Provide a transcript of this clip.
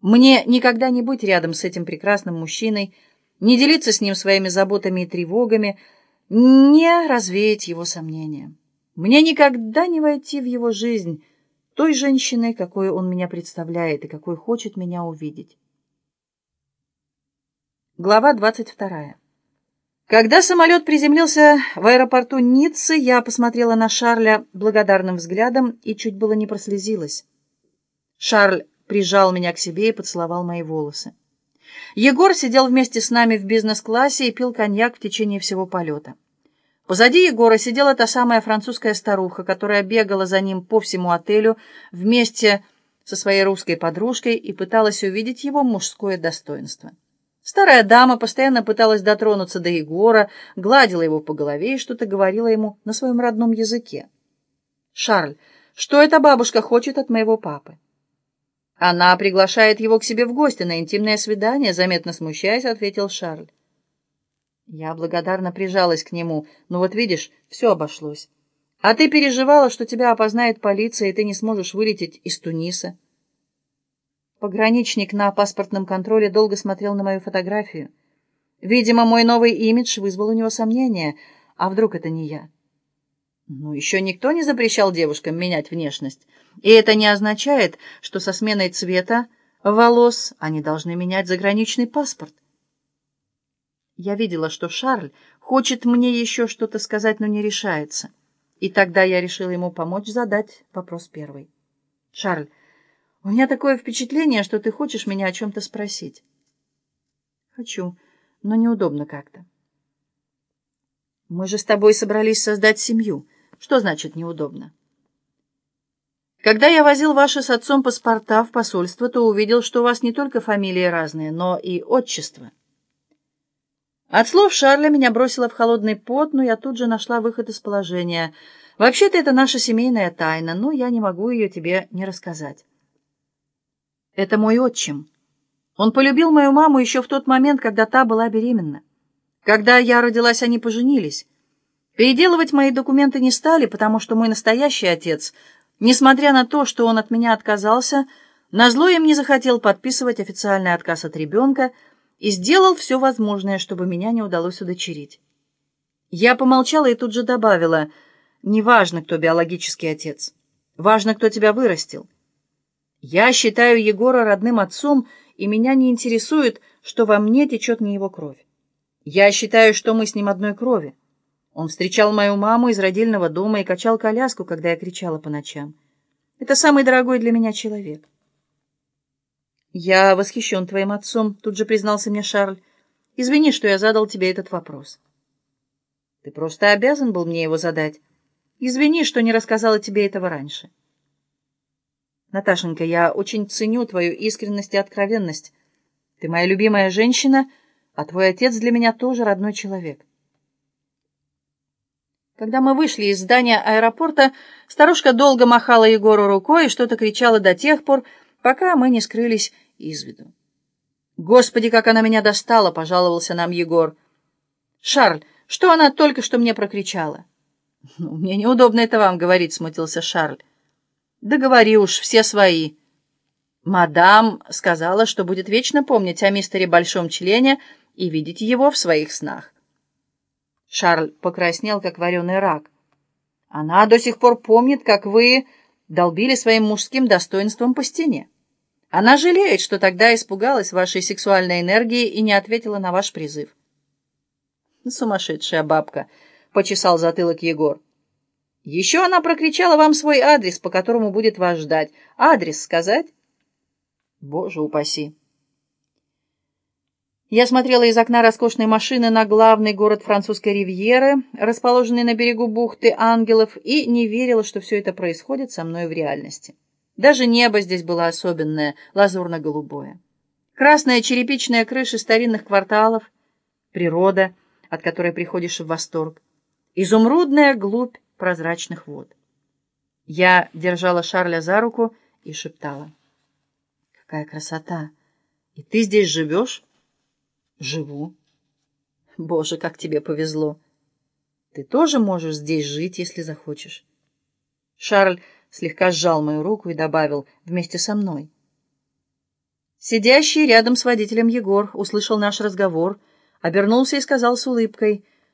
Мне никогда не быть рядом с этим прекрасным мужчиной, не делиться с ним своими заботами и тревогами, не развеять его сомнения. Мне никогда не войти в его жизнь той женщиной, какой он меня представляет и какой хочет меня увидеть. Глава 22. Когда самолет приземлился в аэропорту Ниццы, я посмотрела на Шарля благодарным взглядом и чуть было не прослезилась. Шарль прижал меня к себе и поцеловал мои волосы. Егор сидел вместе с нами в бизнес-классе и пил коньяк в течение всего полета. Позади Егора сидела та самая французская старуха, которая бегала за ним по всему отелю вместе со своей русской подружкой и пыталась увидеть его мужское достоинство. Старая дама постоянно пыталась дотронуться до Егора, гладила его по голове и что-то говорила ему на своем родном языке. «Шарль, что эта бабушка хочет от моего папы?» «Она приглашает его к себе в гости на интимное свидание», заметно смущаясь, ответил Шарль. Я благодарно прижалась к нему. Ну вот видишь, все обошлось. А ты переживала, что тебя опознает полиция, и ты не сможешь вылететь из Туниса. Пограничник на паспортном контроле долго смотрел на мою фотографию. Видимо, мой новый имидж вызвал у него сомнения. А вдруг это не я? Ну, еще никто не запрещал девушкам менять внешность. И это не означает, что со сменой цвета волос они должны менять заграничный паспорт. Я видела, что Шарль хочет мне еще что-то сказать, но не решается. И тогда я решила ему помочь задать вопрос первый. «Шарль, у меня такое впечатление, что ты хочешь меня о чем-то спросить». «Хочу, но неудобно как-то». «Мы же с тобой собрались создать семью. Что значит неудобно?» «Когда я возил ваши с отцом паспорта в посольство, то увидел, что у вас не только фамилии разные, но и отчество». От слов Шарля меня бросило в холодный пот, но я тут же нашла выход из положения. Вообще-то это наша семейная тайна, но я не могу ее тебе не рассказать. Это мой отчим. Он полюбил мою маму еще в тот момент, когда та была беременна. Когда я родилась, они поженились. Переделывать мои документы не стали, потому что мой настоящий отец, несмотря на то, что он от меня отказался, назло им не захотел подписывать официальный отказ от ребенка, и сделал все возможное, чтобы меня не удалось удочерить. Я помолчала и тут же добавила, «Неважно, кто биологический отец. Важно, кто тебя вырастил. Я считаю Егора родным отцом, и меня не интересует, что во мне течет не его кровь. Я считаю, что мы с ним одной крови. Он встречал мою маму из родильного дома и качал коляску, когда я кричала по ночам. Это самый дорогой для меня человек». «Я восхищен твоим отцом», — тут же признался мне Шарль. «Извини, что я задал тебе этот вопрос». «Ты просто обязан был мне его задать. Извини, что не рассказала тебе этого раньше». «Наташенька, я очень ценю твою искренность и откровенность. Ты моя любимая женщина, а твой отец для меня тоже родной человек». Когда мы вышли из здания аэропорта, старушка долго махала Егору рукой и что-то кричала до тех пор, пока мы не скрылись из виду. «Господи, как она меня достала!» — пожаловался нам Егор. «Шарль, что она только что мне прокричала?» «Ну, мне неудобно это вам говорить», — смутился Шарль. «Да говори уж, все свои». «Мадам сказала, что будет вечно помнить о мистере Большом Члене и видеть его в своих снах». Шарль покраснел, как вареный рак. «Она до сих пор помнит, как вы долбили своим мужским достоинством по стене. Она жалеет, что тогда испугалась вашей сексуальной энергии и не ответила на ваш призыв. Сумасшедшая бабка, — почесал затылок Егор. Еще она прокричала вам свой адрес, по которому будет вас ждать. Адрес сказать? Боже упаси. Я смотрела из окна роскошной машины на главный город французской ривьеры, расположенный на берегу бухты Ангелов, и не верила, что все это происходит со мной в реальности. Даже небо здесь было особенное, лазурно-голубое. Красная черепичная крыша старинных кварталов, природа, от которой приходишь в восторг, изумрудная глубь прозрачных вод. Я держала Шарля за руку и шептала. «Какая красота! И ты здесь живешь?» Живу. Боже, как тебе повезло. Ты тоже можешь здесь жить, если захочешь. Шарль слегка сжал мою руку и добавил «вместе со мной». Сидящий рядом с водителем Егор услышал наш разговор, обернулся и сказал с улыбкой —